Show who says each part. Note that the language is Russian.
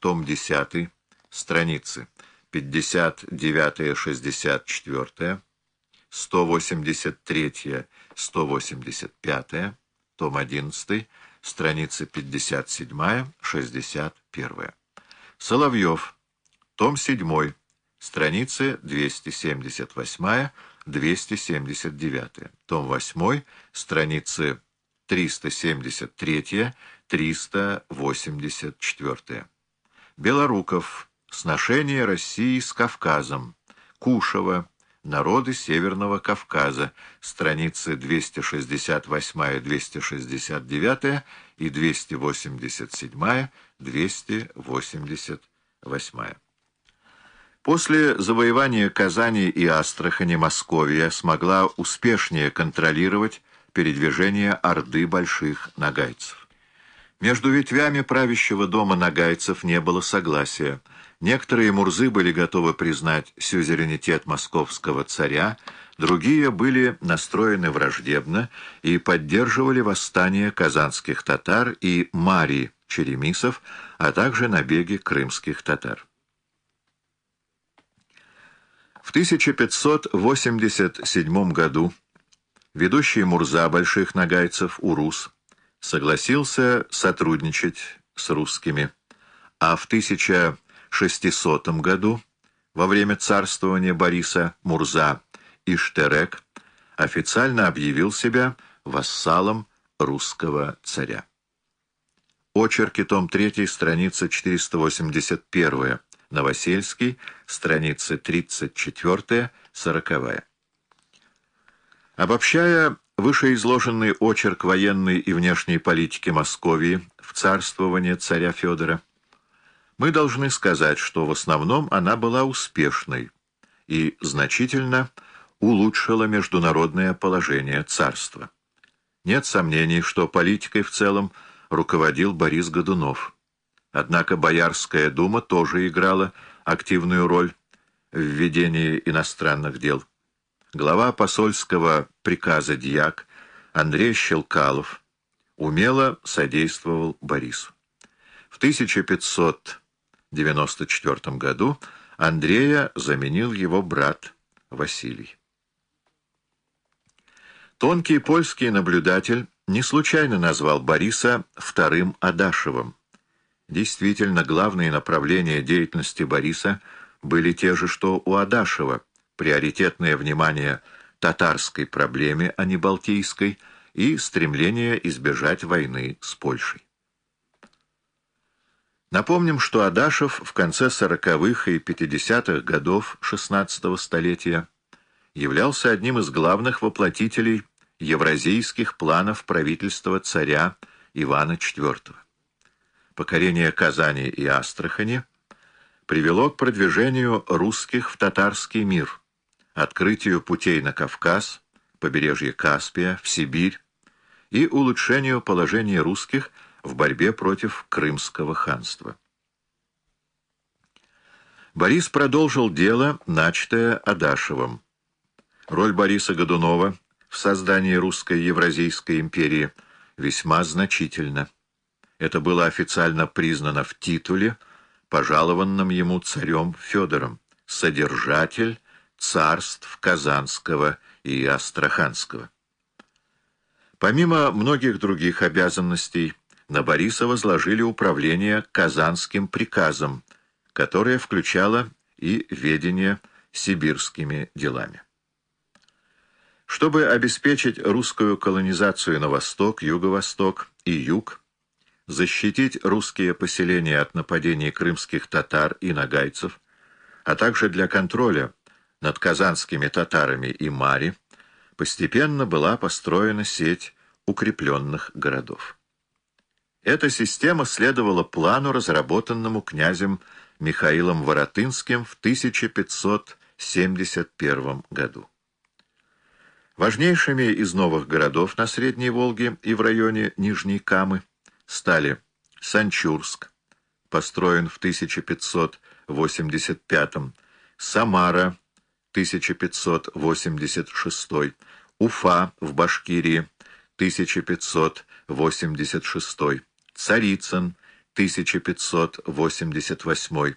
Speaker 1: том 10, страницы 59-64, 183-185, том 11, страницы 57-61. Соловьев, том 7, страницы 278-279, том 8, страницы 373-384. Белоруков. Сношение России с Кавказом. Кушева. Народы Северного Кавказа. Страницы 268-269 и 287-288. После завоевания Казани и Астрахани Московия смогла успешнее контролировать передвижение орды больших нагайцев. Между ветвями правящего дома нагайцев не было согласия. Некоторые мурзы были готовы признать сюзеренитет московского царя, другие были настроены враждебно и поддерживали восстание казанских татар и мари черемисов, а также набеги крымских татар. В 1587 году ведущий Мурза больших нагайцев Урус согласился сотрудничать с русскими, а в 1600 году, во время царствования Бориса Мурза Иштерек, официально объявил себя вассалом русского царя. Очерки, том 3, страница 481, Новосельский, страницы 34-40. Обобщая вышеизложенный очерк военной и внешней политики Московии в царствование царя Федора, мы должны сказать, что в основном она была успешной и значительно улучшила международное положение царства. Нет сомнений, что политикой в целом руководил Борис Годунов. Однако Боярская дума тоже играла активную роль в ведении иностранных дел глава посольского приказа Дьяк Андрей Щелкалов умело содействовал Борису. В 1594 году Андрея заменил его брат Василий. Тонкий польский наблюдатель не случайно назвал Бориса вторым Адашевым. Действительно, главные направления деятельности Бориса были те же, что у Адашева – приоритетное внимание татарской проблеме, а не балтийской, и стремление избежать войны с Польшей. Напомним, что Адашев в конце сороковых и пятидесятых годов XVI столетия являлся одним из главных воплотителей евразийских планов правительства царя Ивана IV. Покорение Казани и Астрахани привело к продвижению русских в татарский мир – открытию путей на Кавказ, побережье Каспия, в Сибирь и улучшению положения русских в борьбе против Крымского ханства. Борис продолжил дело, начатое Адашевым. Роль Бориса Годунова в создании русской Евразийской империи весьма значительна. Это было официально признано в титуле, пожалованном ему царем Федором, содержатель царств Казанского и Астраханского. Помимо многих других обязанностей, на Бориса возложили управление Казанским приказом, которое включало и ведение сибирскими делами. Чтобы обеспечить русскую колонизацию на восток, юго-восток и юг, защитить русские поселения от нападений крымских татар и нагайцев, а также для контроля над казанскими татарами и Мари постепенно была построена сеть укрепленных городов. Эта система следовала плану, разработанному князем Михаилом Воротынским в 1571 году. Важнейшими из новых городов на Средней Волге и в районе Нижней Камы стали Санчурск, построен в 1585 Самара, 1586, Уфа в Башкирии, 1586, Царицын, 1588